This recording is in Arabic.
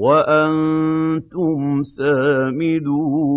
وَأَنتُمْ سَامِدُونَ.